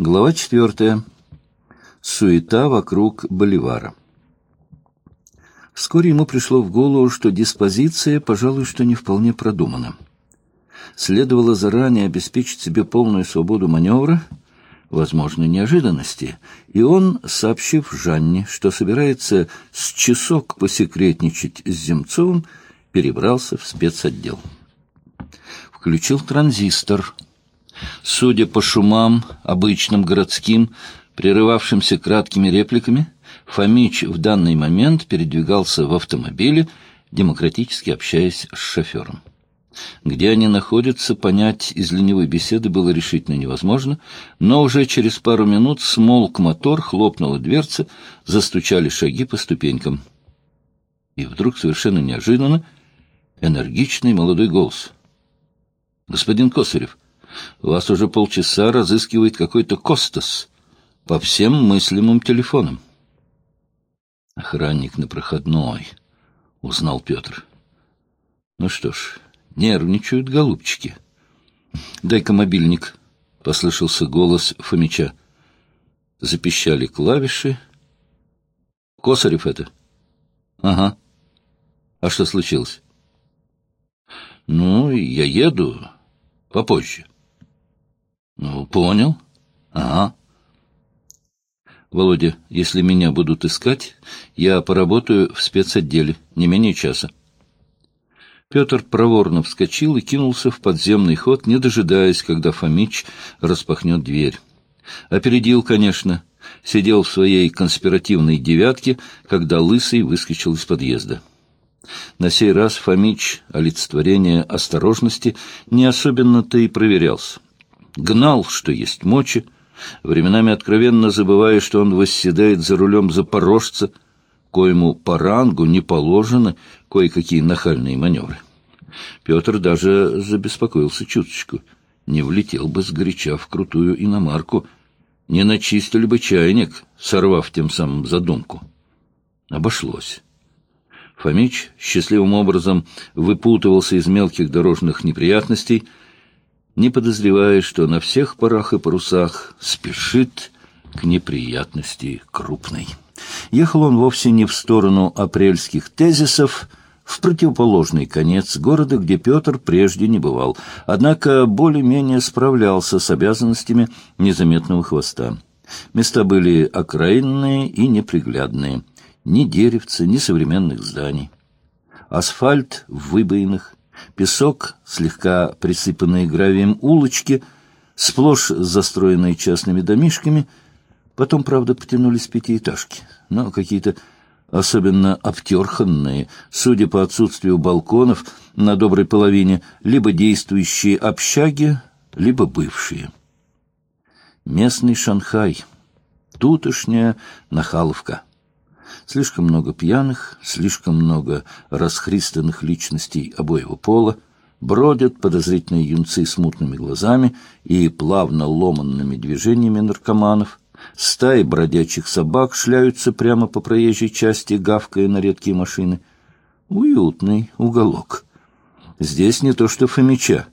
Глава четвертая. Суета вокруг Боливара. Вскоре ему пришло в голову, что диспозиция, пожалуй, что не вполне продумана. Следовало заранее обеспечить себе полную свободу маневра, возможной неожиданности, и он, сообщив Жанне, что собирается с часок посекретничать с Земцовым, перебрался в спецотдел. Включил транзистор — Судя по шумам, обычным городским, прерывавшимся краткими репликами, Фомич в данный момент передвигался в автомобиле, демократически общаясь с шофером. Где они находятся, понять из ленивой беседы было решительно невозможно, но уже через пару минут смолк мотор, хлопнула дверца, застучали шаги по ступенькам. И вдруг, совершенно неожиданно, энергичный молодой голос. «Господин Косарев!» Вас уже полчаса разыскивает какой-то Костас по всем мыслимым телефонам. Охранник на проходной, — узнал Петр. Ну что ж, нервничают голубчики. Дай-ка мобильник, — послышался голос Фомича. Запищали клавиши. Косарев это? Ага. А что случилось? Ну, я еду попозже. Ну, понял. Ага. Володя, если меня будут искать, я поработаю в спецотделе, не менее часа. Петр проворно вскочил и кинулся в подземный ход, не дожидаясь, когда Фомич распахнет дверь. Опередил, конечно, сидел в своей конспиративной девятке, когда Лысый выскочил из подъезда. На сей раз Фомич, олицетворение осторожности, не особенно-то и проверялся гнал, что есть мочи, временами откровенно забывая, что он восседает за рулем запорожца, коему по рангу не положено кое-какие нахальные маневры. Петр даже забеспокоился чуточку. Не влетел бы сгоряча в крутую иномарку, не начистили бы чайник, сорвав тем самым задумку. Обошлось. Фомич счастливым образом выпутывался из мелких дорожных неприятностей — не подозревая, что на всех парах и парусах спешит к неприятности крупной. Ехал он вовсе не в сторону апрельских тезисов, в противоположный конец города, где Петр прежде не бывал, однако более-менее справлялся с обязанностями незаметного хвоста. Места были окраинные и неприглядные, ни деревца, ни современных зданий. Асфальт в выбоинах, Песок, слегка присыпанные гравием улочки, сплошь застроенные частными домишками. Потом, правда, потянулись пятиэтажки, но какие-то особенно обтерханные, судя по отсутствию балконов на доброй половине, либо действующие общаги, либо бывшие. Местный Шанхай, тутошняя Нахаловка. Слишком много пьяных, слишком много расхристанных личностей обоего пола, бродят подозрительные юнцы с мутными глазами и плавно ломанными движениями наркоманов, стаи бродячих собак шляются прямо по проезжей части, гавкая на редкие машины. Уютный уголок. Здесь не то что Фомича.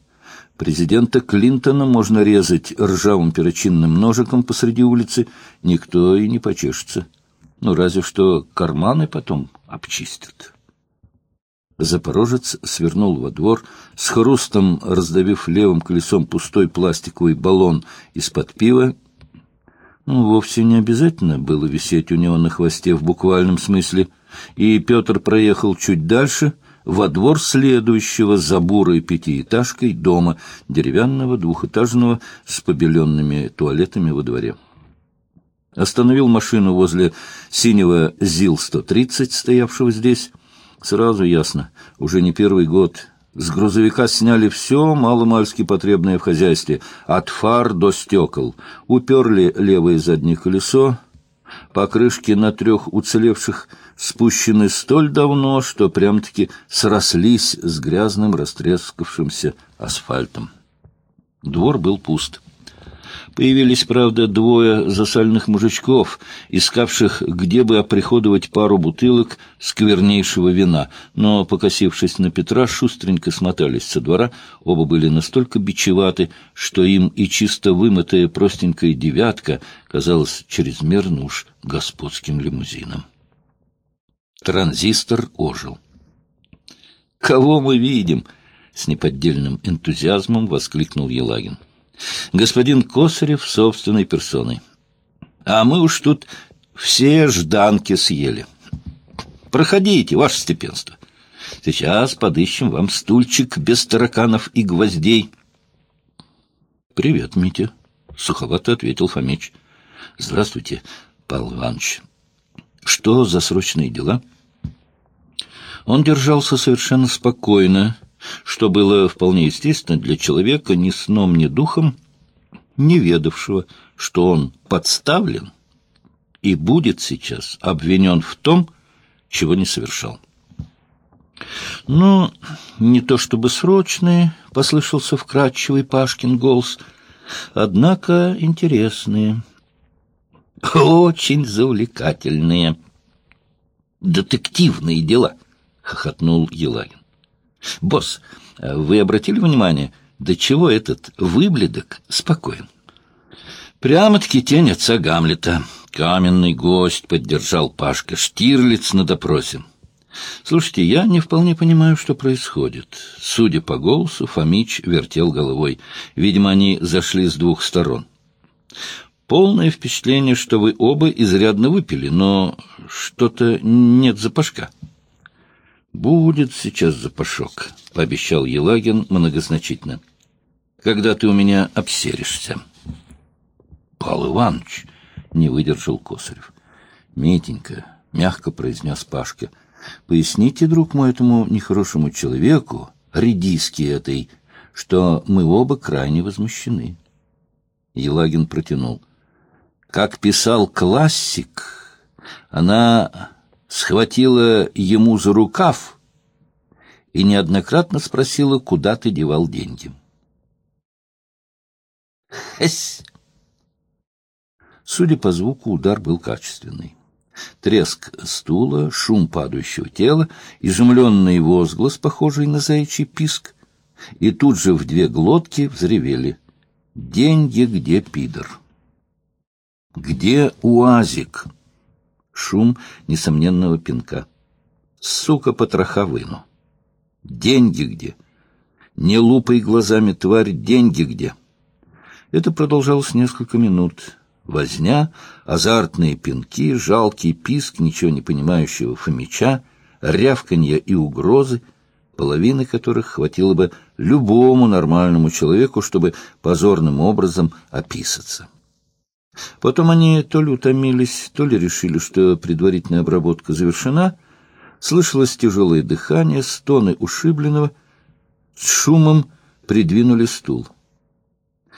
Президента Клинтона можно резать ржавым перочинным ножиком посреди улицы, никто и не почешется. Ну, разве что карманы потом обчистят. Запорожец свернул во двор, с хрустом раздавив левым колесом пустой пластиковый баллон из-под пива. Ну, вовсе не обязательно было висеть у него на хвосте в буквальном смысле, и Петр проехал чуть дальше, во двор следующего за бурой пятиэтажкой дома, деревянного, двухэтажного, с побеленными туалетами во дворе. Остановил машину возле синего ЗИЛ-130, стоявшего здесь. Сразу ясно, уже не первый год. С грузовика сняли все маломальски потребное в хозяйстве, от фар до стекол. Уперли левое заднее колесо. Покрышки на трех уцелевших спущены столь давно, что прям-таки срослись с грязным растрескавшимся асфальтом. Двор был пуст. Появились, правда, двое засальных мужичков, искавших, где бы оприходовать пару бутылок сквернейшего вина, но, покосившись на Петра, шустренько смотались со двора, оба были настолько бичеваты, что им и чисто вымытая простенькая девятка казалась чрезмерно уж господским лимузином. Транзистор ожил. «Кого мы видим?» — с неподдельным энтузиазмом воскликнул Елагин господин Косарев собственной персоной. А мы уж тут все жданки съели. Проходите, ваше степенство. Сейчас подыщем вам стульчик без тараканов и гвоздей. — Привет, Митя, — суховато ответил Фомич. — Здравствуйте, Павел Иванович. Что за срочные дела? Он держался совершенно спокойно, что было вполне естественно для человека ни сном, ни духом, не ведавшего, что он подставлен и будет сейчас обвинен в том, чего не совершал. «Ну, не то чтобы срочные», — послышался вкрадчивый Пашкин голос, — «однако интересные, очень завлекательные, детективные дела», — хохотнул Елагин. «Босс, вы обратили внимание, до чего этот выбледок спокоен?» «Прямо-таки тень отца Гамлета. Каменный гость», — поддержал Пашка Штирлиц на допросе. «Слушайте, я не вполне понимаю, что происходит». Судя по голосу, Фомич вертел головой. Видимо, они зашли с двух сторон. «Полное впечатление, что вы оба изрядно выпили, но что-то нет запашка». «Будет сейчас запашок», — пообещал Елагин многозначительно. «Когда ты у меня обсеришься». «Павел Иванович», — не выдержал Косарев. «Митенька», — мягко произнес Пашка, — «поясните, друг мой, этому нехорошему человеку, редиски этой, что мы оба крайне возмущены». Елагин протянул. «Как писал классик, она схватила ему за рукав и неоднократно спросила, куда ты девал деньги. Хэсь! Судя по звуку, удар был качественный. Треск стула, шум падающего тела, изумленный возглас, похожий на заячий писк, и тут же в две глотки взревели «Деньги где, пидор?» «Где уазик?» Шум несомненного пинка. Сука, потроха выну. Деньги где? Не лупай глазами, тварь, деньги где? Это продолжалось несколько минут. Возня, азартные пинки, жалкий писк ничего не понимающего Фомича, рявканье и угрозы, половины которых хватило бы любому нормальному человеку, чтобы позорным образом описаться. Потом они то ли утомились, то ли решили, что предварительная обработка завершена. Слышалось тяжелое дыхание, стоны ушибленного. С шумом придвинули стул.